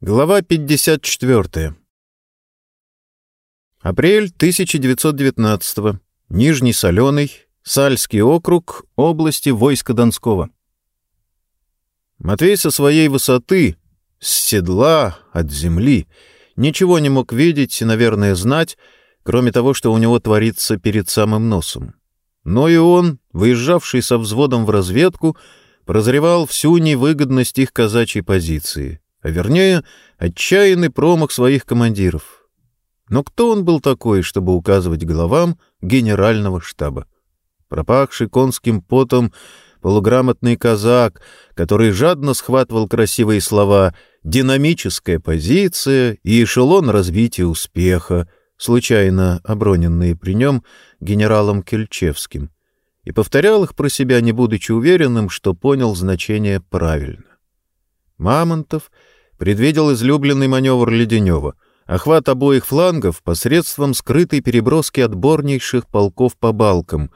Глава 54. Апрель 1919. Нижний Соленый, Сальский округ, области войска Донского. Матвей со своей высоты, с седла, от земли, ничего не мог видеть и, наверное, знать, кроме того, что у него творится перед самым носом. Но и он, выезжавший со взводом в разведку, прозревал всю невыгодность их казачьей позиции — а вернее, отчаянный промах своих командиров. Но кто он был такой, чтобы указывать главам генерального штаба? Пропахший конским потом полуграмотный казак, который жадно схватывал красивые слова «динамическая позиция» и «эшелон развития успеха», случайно оброненные при нем генералом Кельчевским, и повторял их про себя, не будучи уверенным, что понял значение правильно. Мамонтов предвидел излюбленный маневр Леденева — охват обоих флангов посредством скрытой переброски отборнейших полков по балкам,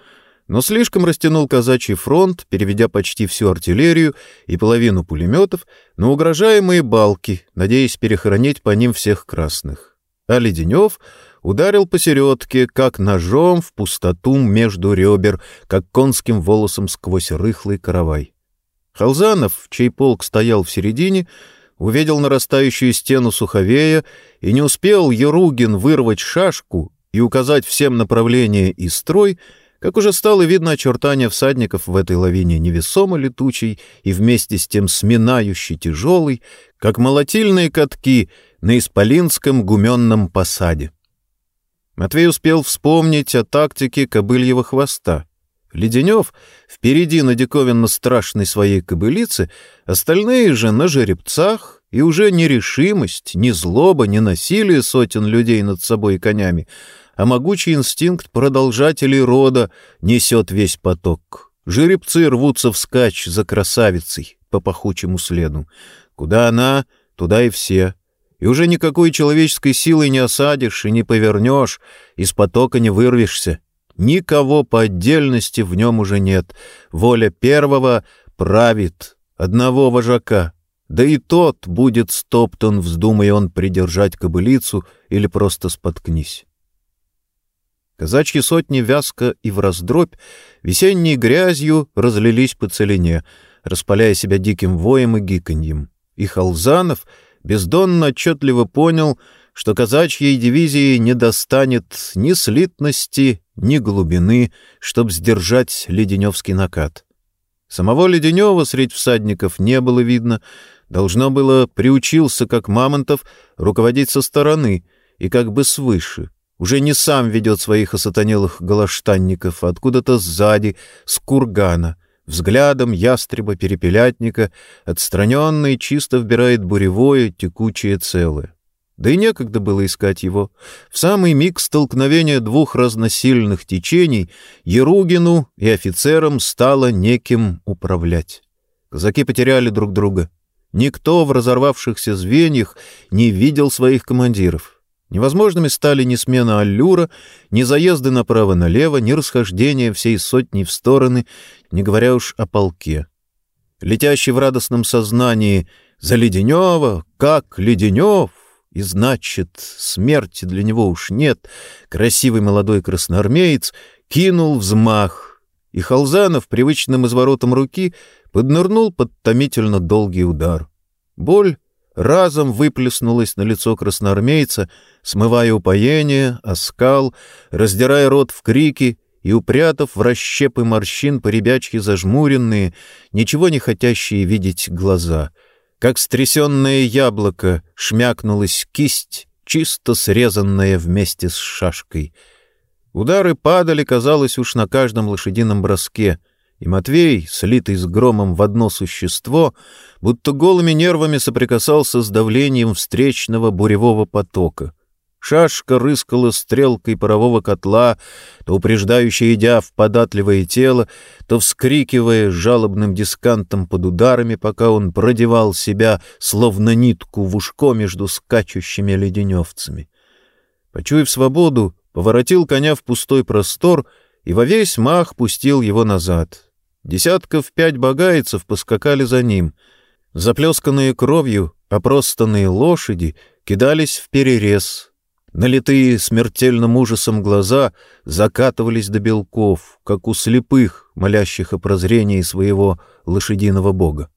но слишком растянул казачий фронт, переведя почти всю артиллерию и половину пулеметов на угрожаемые балки, надеясь перехоронить по ним всех красных. А Леденев ударил посередке, как ножом в пустоту между ребер, как конским волосом сквозь рыхлый каравай. Халзанов, чей полк стоял в середине, увидел нарастающую стену суховея, и не успел Еругин вырвать шашку и указать всем направление и строй, как уже стало видно очертания всадников в этой лавине невесомо летучей и вместе с тем сминающей тяжелой, как молотильные катки на исполинском гуменном посаде. Матвей успел вспомнить о тактике кобыльего хвоста — Леденев впереди на диковинно страшной своей кобылице, остальные же на жеребцах, и уже ни решимость, ни злоба, ни насилие сотен людей над собой и конями, а могучий инстинкт продолжателей рода несет весь поток. Жеребцы рвутся вскачь за красавицей по пахучему следу. Куда она, туда и все. И уже никакой человеческой силой не осадишь и не повернешь, из потока не вырвешься. Никого по отдельности в нем уже нет. Воля первого правит, одного вожака. Да и тот будет стоптан, вздумая он придержать кобылицу или просто споткнись. Казачьи сотни вязко и в раздробь весенней грязью разлились по целине, распаляя себя диким воем и гиканьем. И Халзанов бездонно отчетливо понял, что казачьей дивизии не достанет ни слитности, ни глубины, чтоб сдержать Леденевский накат. Самого Леденева средь всадников не было видно, должно было приучился, как Мамонтов, руководить со стороны и как бы свыше. Уже не сам ведет своих осатанелых голоштанников, откуда-то сзади, с кургана, взглядом ястреба-перепелятника, отстраненно и чисто вбирает буревое, текучее целое. Да и некогда было искать его. В самый миг столкновения двух разносильных течений Еругину и офицерам стало неким управлять. Казаки потеряли друг друга. Никто в разорвавшихся звеньях не видел своих командиров. Невозможными стали ни смена аллюра, ни заезды направо-налево, ни расхождение всей сотни в стороны, не говоря уж о полке. Летящий в радостном сознании «За Леденева! Как Леденев!» И значит, смерти для него уж нет. Красивый молодой красноармеец кинул взмах, и Халзанов привычным изворотом руки поднырнул под томительно долгий удар. Боль разом выплеснулась на лицо красноармейца, смывая упоение, оскал, раздирая рот в крики и упрятав в расщепы морщин поребячьи зажмуренные, ничего не хотящие видеть глаза — как стрясенное яблоко шмякнулась кисть, чисто срезанная вместе с шашкой. Удары падали, казалось, уж на каждом лошадином броске, и Матвей, слитый с громом в одно существо, будто голыми нервами соприкасался с давлением встречного буревого потока — Шашка рыскала стрелкой парового котла, то упреждающе идя в податливое тело, то вскрикивая жалобным дискантом под ударами, пока он продевал себя, словно нитку, в ушко между скачущими леденевцами. Почуяв свободу, поворотил коня в пустой простор и во весь мах пустил его назад. Десятков пять багайцев поскакали за ним. Заплесканные кровью, Опростанные лошади кидались в перерез. Налитые смертельным ужасом глаза закатывались до белков, как у слепых, молящих о прозрении своего лошадиного бога.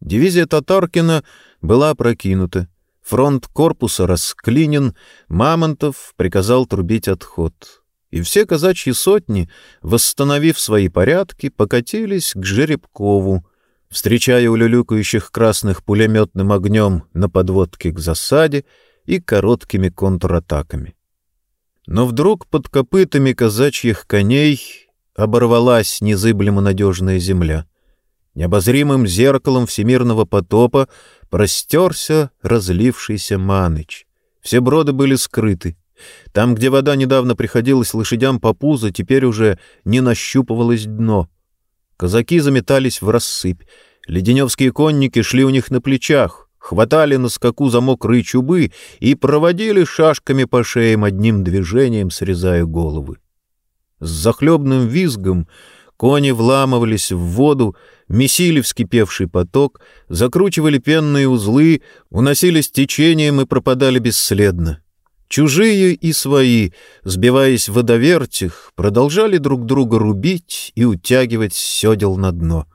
Дивизия Татаркина была опрокинута. Фронт корпуса расклинен, Мамонтов приказал трубить отход. И все казачьи сотни, восстановив свои порядки, покатились к Жеребкову, встречая улюлюкающих красных пулеметным огнем на подводке к засаде и короткими контратаками. Но вдруг под копытами казачьих коней оборвалась незыблемо надежная земля. Необозримым зеркалом всемирного потопа простерся разлившийся маныч. Все броды были скрыты. Там, где вода недавно приходилась лошадям по пузо, теперь уже не нащупывалось дно. Казаки заметались в рассыпь. Леденевские конники шли у них на плечах, хватали на скаку за мокрые чубы и проводили шашками по шеям одним движением, срезая головы. С захлебным визгом кони вламывались в воду, месили вскипевший поток, закручивали пенные узлы, уносились течением и пропадали бесследно. Чужие и свои, сбиваясь в водовертях, продолжали друг друга рубить и утягивать седел на дно.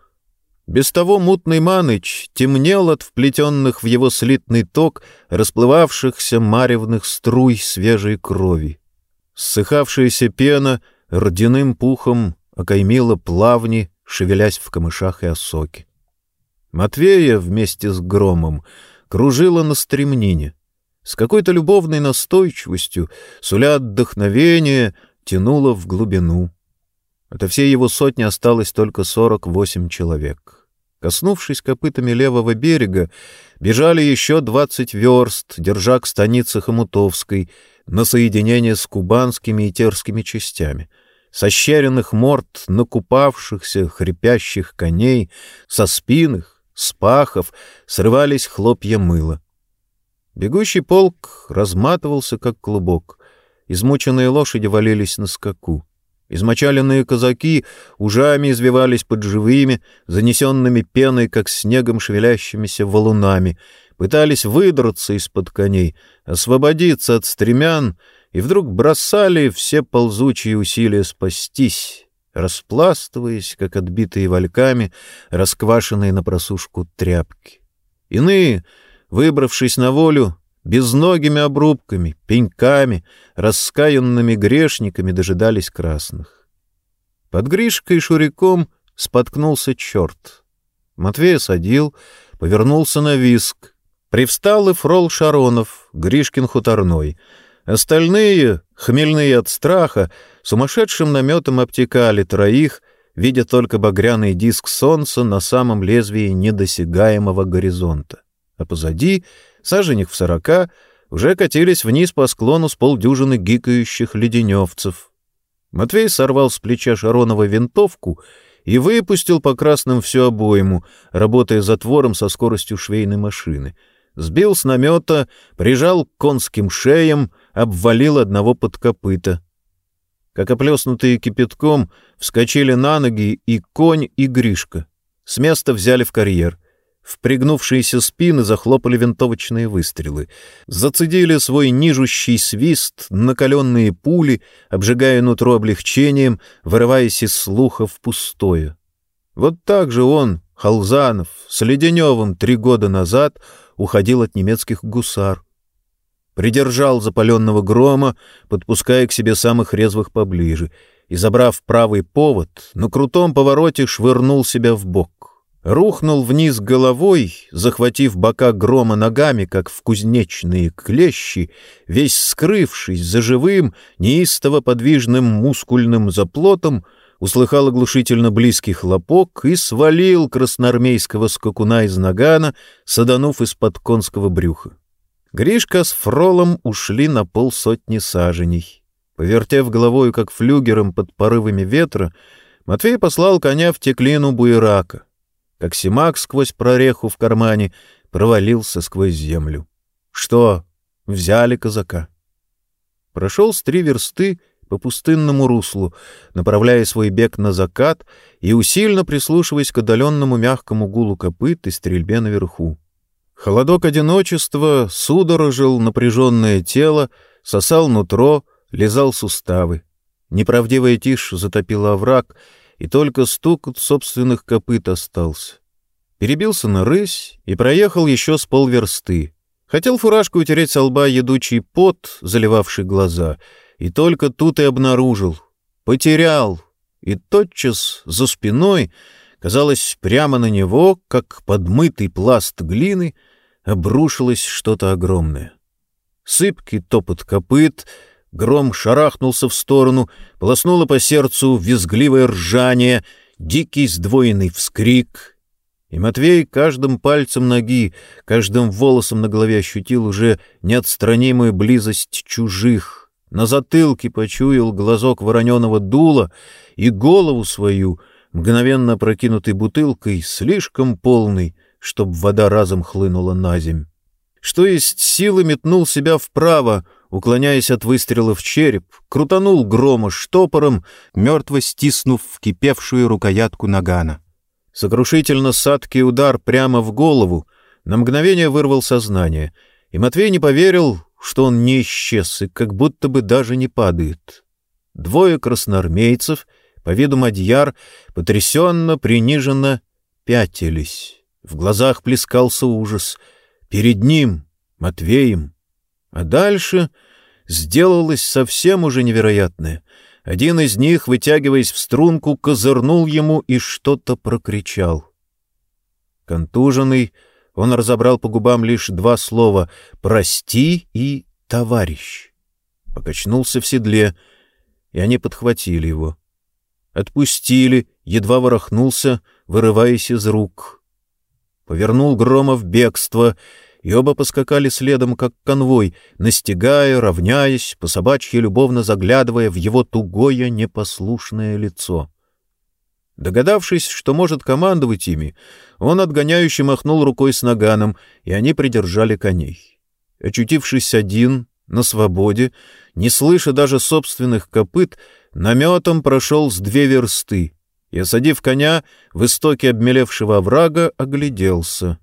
Без того мутный маныч темнел от вплетенных в его слитный ток расплывавшихся маревных струй свежей крови. Ссыхавшаяся пена родяным пухом окаймила плавни, шевелясь в камышах и осоке. Матвея вместе с громом кружила на стремнине — с какой-то любовной настойчивостью, суля отдохновение, тянуло в глубину. Ото всей его сотни осталось только сорок восемь человек. Коснувшись копытами левого берега, бежали еще двадцать верст, держа к станице Хомутовской, на соединение с кубанскими и терскими частями. Со щеренных морд накупавшихся, хрипящих коней, со спинах, с пахов срывались хлопья мыла. Бегущий полк разматывался, как клубок. Измученные лошади валились на скаку. Измочаленные казаки ужами извивались под живыми, занесенными пеной, как снегом шевелящимися валунами, пытались выдраться из-под коней, освободиться от стремян, и вдруг бросали все ползучие усилия спастись, распластываясь, как отбитые вальками, расквашенные на просушку тряпки. Иные — выбравшись на волю, безногими обрубками, пеньками, раскаянными грешниками дожидались красных. Под Гришкой Шуриком споткнулся черт. Матвей осадил, повернулся на виск. Привстал и фрол Шаронов, Гришкин хуторной. Остальные, хмельные от страха, сумасшедшим наметом обтекали троих, видя только багряный диск солнца на самом лезвии недосягаемого горизонта а позади, саженек в сорока, уже катились вниз по склону с полдюжины гикающих леденевцев. Матвей сорвал с плеча Шаронова винтовку и выпустил по красным всю обойму, работая затвором со скоростью швейной машины. Сбил с намета, прижал к конским шеям, обвалил одного под копыта. Как оплеснутые кипятком, вскочили на ноги и конь, и Гришка. С места взяли в карьер. В спины захлопали винтовочные выстрелы. Зацедили свой нижущий свист, накаленные пули, обжигая нутро облегчением, вырываясь из слуха в пустое. Вот так же он, Халзанов, с Леденевым три года назад уходил от немецких гусар. Придержал запаленного грома, подпуская к себе самых резвых поближе, и, забрав правый повод, на крутом повороте швырнул себя в бок рухнул вниз головой, захватив бока грома ногами, как в кузнечные клещи, весь скрывшись за живым, неистово подвижным мускульным заплотом, услыхал оглушительно близкий хлопок и свалил красноармейского скакуна из нагана, саданув из-под конского брюха. Гришка с Фролом ушли на полсотни саженей. Повертев головою, как флюгером под порывами ветра, Матвей послал коня в теклину буерака — как Симак сквозь прореху в кармане провалился сквозь землю. Что? Взяли казака. Прошел с три версты по пустынному руслу, направляя свой бег на закат и усильно прислушиваясь к отдаленному мягкому гулу копыт и стрельбе наверху. Холодок одиночества судорожил напряженное тело, сосал нутро, лизал суставы. Неправдивая тишь затопила овраг, и только стук от собственных копыт остался. Перебился на рысь и проехал еще с полверсты. Хотел фуражку утереть со лба едучий пот, заливавший глаза, и только тут и обнаружил. Потерял. И тотчас за спиной, казалось, прямо на него, как подмытый пласт глины, обрушилось что-то огромное. Сыпкий топот копыт, гром шарахнулся в сторону, полоснуло по сердцу визгливое ржание, дикий сдвоенный вскрик — и Матвей каждым пальцем ноги, каждым волосом на голове ощутил уже неотстранимую близость чужих. На затылке почуял глазок вороненого дула и голову свою, мгновенно прокинутой бутылкой, слишком полной, чтоб вода разом хлынула на земь. Что есть силы метнул себя вправо, уклоняясь от выстрела в череп, крутанул грома штопором, мертво стиснув кипевшую рукоятку нагана. Сокрушительно садкий удар прямо в голову на мгновение вырвал сознание, и Матвей не поверил, что он не исчез и как будто бы даже не падает. Двое красноармейцев, по виду мадьяр, потрясенно, приниженно пятились. В глазах плескался ужас. Перед ним, Матвеем. А дальше сделалось совсем уже невероятное — один из них, вытягиваясь в струнку, козырнул ему и что-то прокричал. Контуженный, он разобрал по губам лишь два слова «прости» и «товарищ». Покачнулся в седле, и они подхватили его. Отпустили, едва ворохнулся, вырываясь из рук. Повернул Грома в бегство — и оба поскакали следом, как конвой, настигая, равняясь, по собачьи любовно заглядывая в его тугое непослушное лицо. Догадавшись, что может командовать ими, он отгоняюще махнул рукой с наганом, и они придержали коней. Очутившись один, на свободе, не слыша даже собственных копыт, наметом прошел с две версты и, осадив коня в истоке обмелевшего оврага, огляделся —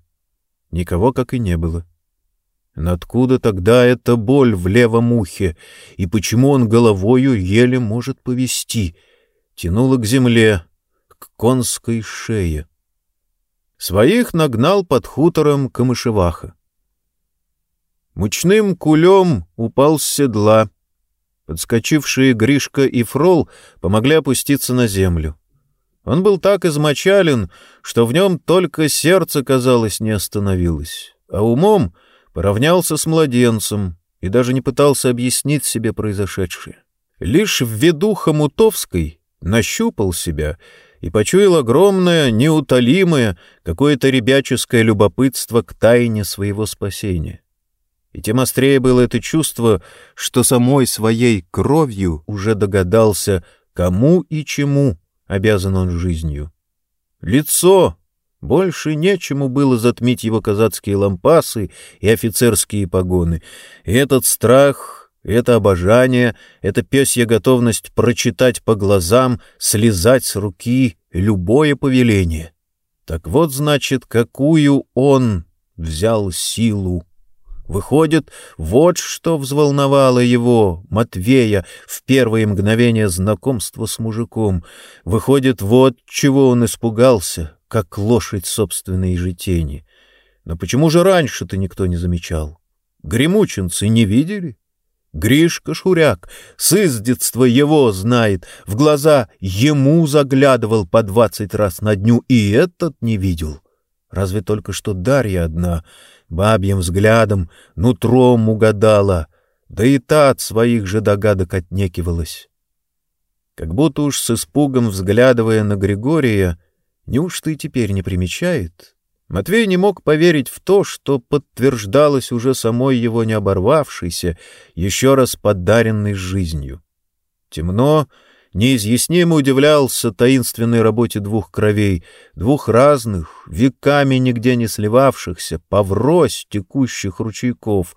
Никого как и не было. Но откуда тогда эта боль в левом ухе, и почему он головою еле может повести? Тянуло к земле, к конской шее. Своих нагнал под хутором камышеваха. Мучным кулем упал с седла. Подскочившие Гришка и Фрол помогли опуститься на землю. Он был так измочален, что в нем только сердце, казалось, не остановилось, а умом поравнялся с младенцем и даже не пытался объяснить себе произошедшее. Лишь в виду Хомутовской нащупал себя и почуял огромное, неутолимое, какое-то ребяческое любопытство к тайне своего спасения. И тем острее было это чувство, что самой своей кровью уже догадался, кому и чему обязан он жизнью. Лицо! Больше нечему было затмить его казацкие лампасы и офицерские погоны. И этот страх, это обожание, эта пёсья готовность прочитать по глазам, слезать с руки любое повеление. Так вот, значит, какую он взял силу. Выходит, вот что взволновало его, Матвея, в первые мгновения знакомства с мужиком. Выходит, вот чего он испугался, как лошадь собственной же тени. Но почему же раньше-то никто не замечал? Гремучинцы не видели? Гришка Шуряк с издетства его знает, в глаза ему заглядывал по двадцать раз на дню, и этот не видел. Разве только что Дарья одна — бабьим взглядом, нутром угадала, да и та от своих же догадок отнекивалась. Как будто уж с испугом взглядывая на Григория, неужто и теперь не примечает? Матвей не мог поверить в то, что подтверждалось уже самой его не оборвавшейся, еще раз подаренной жизнью. Темно, неизъяснимо удивлялся таинственной работе двух кровей, двух разных, веками нигде не сливавшихся, поврось текущих ручейков.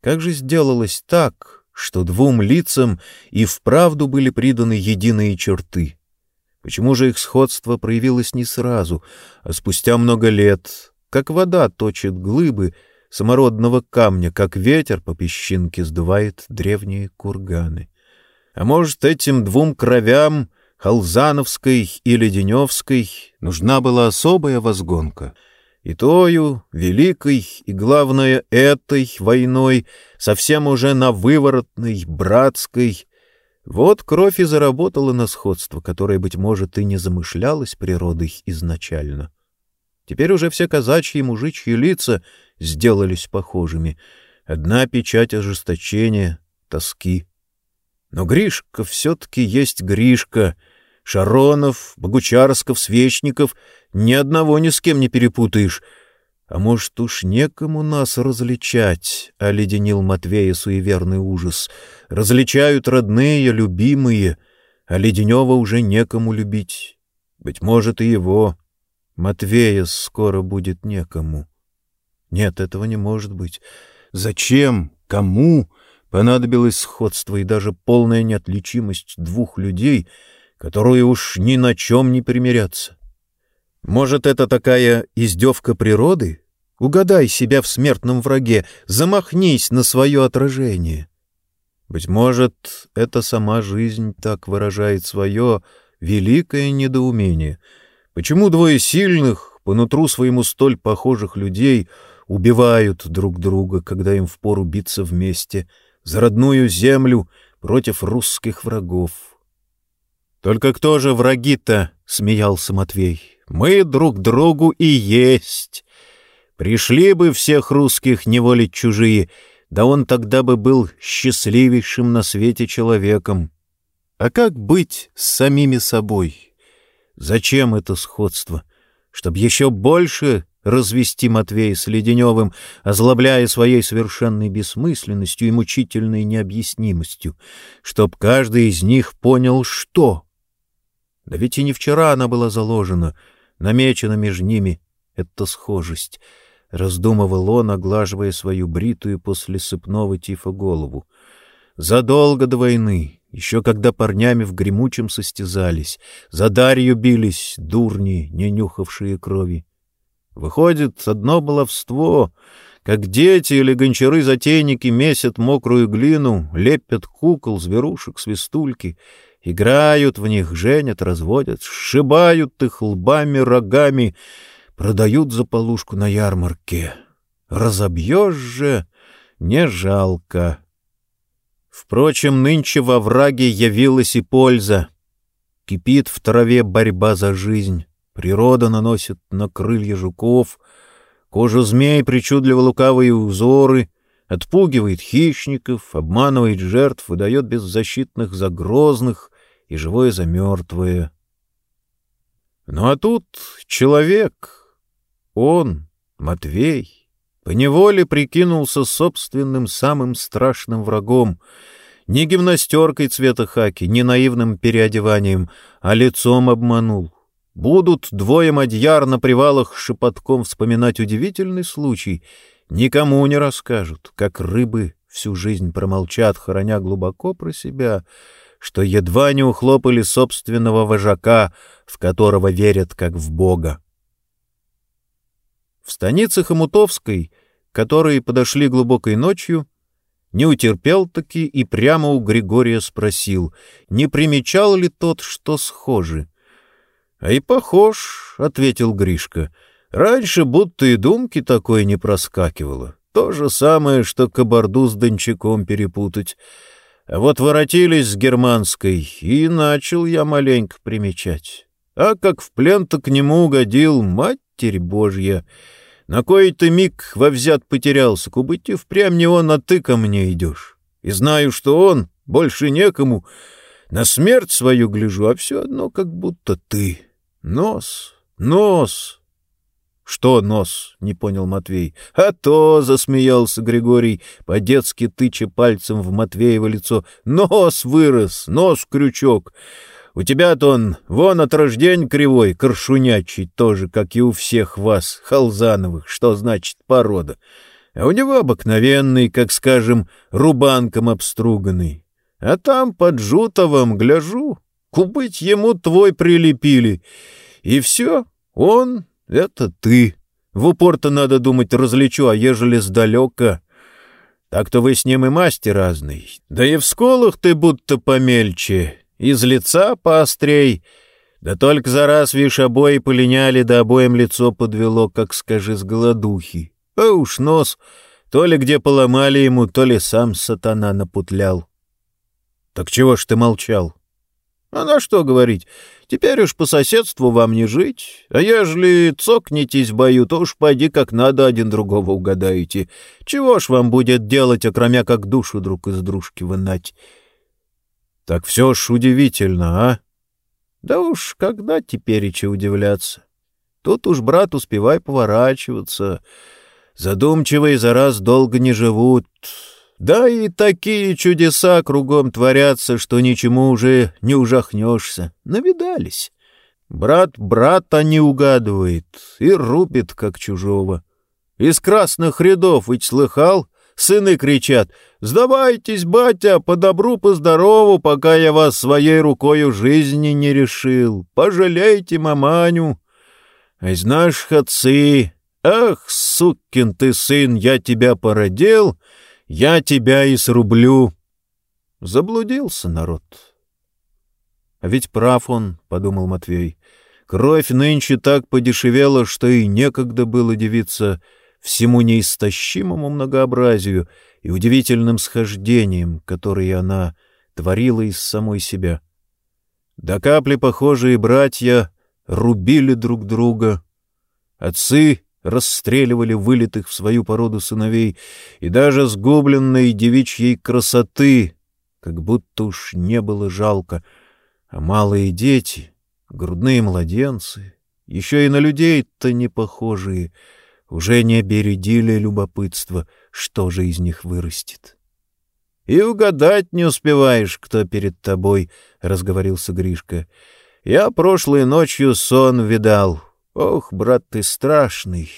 Как же сделалось так, что двум лицам и вправду были приданы единые черты? Почему же их сходство проявилось не сразу, а спустя много лет, как вода точит глыбы самородного камня, как ветер по песчинке сдувает древние курганы. А может, этим двум кровям, Халзановской и Леденевской, нужна была особая возгонка — и тою, великой, и, главное, этой войной, совсем уже на выворотной, братской. Вот кровь и заработала на сходство, которое, быть может, и не замышлялось природой изначально. Теперь уже все казачьи и мужичьи лица сделались похожими. Одна печать ожесточения, тоски. Но Гришка все-таки есть Гришка — Шаронов, Богучарсков, Свечников — ни одного ни с кем не перепутаешь. А может, уж некому нас различать, — оледенил Матвея суеверный ужас. Различают родные, любимые, а Леденева уже некому любить. Быть может, и его. Матвея скоро будет некому. Нет, этого не может быть. Зачем? Кому? Понадобилось сходство и даже полная неотличимость двух людей — которые уж ни на чем не примирятся. Может, это такая издевка природы? Угадай себя в смертном враге, замахнись на свое отражение. Быть может, это сама жизнь так выражает свое великое недоумение. Почему двое сильных, по нутру своему столь похожих людей, убивают друг друга, когда им впору биться вместе, за родную землю против русских врагов? Только кто же враги-то? — смеялся Матвей. — Мы друг другу и есть. Пришли бы всех русских неволить чужие, да он тогда бы был счастливейшим на свете человеком. А как быть с самими собой? Зачем это сходство? Чтоб еще больше развести Матвея с Леденевым, озлобляя своей совершенной бессмысленностью и мучительной необъяснимостью, чтоб каждый из них понял, что да ведь и не вчера она была заложена, намечена между ними эта схожесть. Раздумывал он, оглаживая свою бритую после сыпного тифа голову. Задолго до войны, еще когда парнями в гремучем состязались, за Дарью бились дурни, не нюхавшие крови. Выходит, одно баловство, как дети или гончары-затейники месят мокрую глину, лепят кукол, зверушек, свистульки — Играют в них, женят, разводят, сшибают их лбами, рогами, продают за полушку на ярмарке. Разобьешь же, не жалко. Впрочем, нынче во враге явилась и польза. Кипит в траве борьба за жизнь. Природа наносит на крылья жуков, кожу змей причудливо лукавые узоры, отпугивает хищников, обманывает жертв, выдает беззащитных за грозных, и живое за мертвое. Ну а тут человек, он, Матвей, поневоле прикинулся собственным самым страшным врагом, не гимнастеркой цвета хаки, не наивным переодеванием, а лицом обманул. Будут двое мадьяр на привалах шепотком вспоминать удивительный случай, никому не расскажут, как рыбы всю жизнь промолчат, хороня глубоко про себя — что едва не ухлопали собственного вожака, в которого верят как в Бога. В станице Хомутовской, которые подошли глубокой ночью, не утерпел таки и прямо у Григория спросил, не примечал ли тот, что схожи. — А и похож, — ответил Гришка. — Раньше будто и думки такой не проскакивало. То же самое, что кабарду с дончаком перепутать. А вот воротились с германской, и начал я маленько примечать. А как в плен-то к нему угодил, матерь божья! На кой-то миг во взят потерялся, кубыть и впрямь не он, а ты ко мне идешь. И знаю, что он, больше некому. На смерть свою гляжу, а все одно, как будто ты. Нос, нос, «Что нос?» — не понял Матвей. «А то!» — засмеялся Григорий, по-детски тыча пальцем в Матвеево лицо. «Нос вырос, нос-крючок. У тебя-то он вон от рождения кривой, коршунячий, тоже, как и у всех вас, Халзановых, что значит порода. А у него обыкновенный, как, скажем, рубанком обструганный. А там под Жутовым, гляжу, кубыть ему твой прилепили. И все, он это ты. В упор-то надо думать различу, а ежели сдалека... Так-то вы с ним и мастер разный. Да и в сколах ты будто помельче, из лица поострей. Да только за раз, вишь, обои полиняли, да обоим лицо подвело, как скажи, с голодухи. А уж нос, то ли где поломали ему, то ли сам сатана напутлял. Так чего ж ты молчал? А на что говорить? Теперь уж по соседству вам не жить, а ежели цокнетесь в бою, то уж пойди как надо один другого угадаете. Чего ж вам будет делать, окромя как душу друг из дружки вынать? Так все ж удивительно, а? Да уж, когда тепереча удивляться? Тут уж, брат, успевай поворачиваться. Задумчивые за раз долго не живут, да и такие чудеса кругом творятся, что ничему уже не ужахнешься. Навидались. Брат брата не угадывает и рубит, как чужого. Из красных рядов ведь слыхал? Сыны кричат «Сдавайтесь, батя, по добру, по здорову, пока я вас своей рукою жизни не решил. Пожалейте маманю». А из отцы «Ах, сукин ты сын, я тебя породил!» Я тебя и срублю. Заблудился народ. А ведь прав он, — подумал Матвей. Кровь нынче так подешевела, что и некогда было дивиться всему неистощимому многообразию и удивительным схождениям, которые она творила из самой себя. До капли похожие братья рубили друг друга. Отцы расстреливали вылитых в свою породу сыновей, и даже сгубленной девичьей красоты, как будто уж не было жалко, а малые дети, грудные младенцы, еще и на людей-то не похожие, уже не бередили любопытство, что же из них вырастет. — И угадать не успеваешь, кто перед тобой, — разговорился Гришка. — Я прошлой ночью сон видал — Ох, брат ты страшный!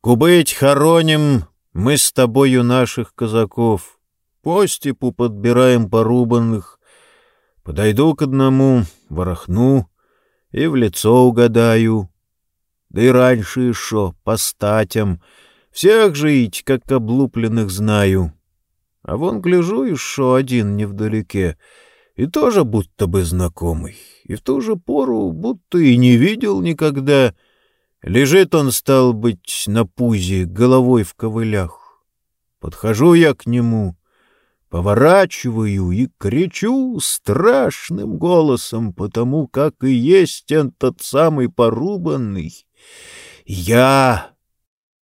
Кубыть хороним мы с тобою наших казаков. По степу подбираем порубанных. Подойду к одному, ворохну и в лицо угадаю. Да и раньше шо, по статям. Всех жить, как облупленных, знаю. А вон гляжу, шо один невдалеке, и тоже будто бы знакомый, и в ту же пору будто и не видел никогда — Лежит он, стал быть, на пузе, головой в ковылях. Подхожу я к нему, поворачиваю и кричу страшным голосом, потому как и есть он тот самый порубанный. Я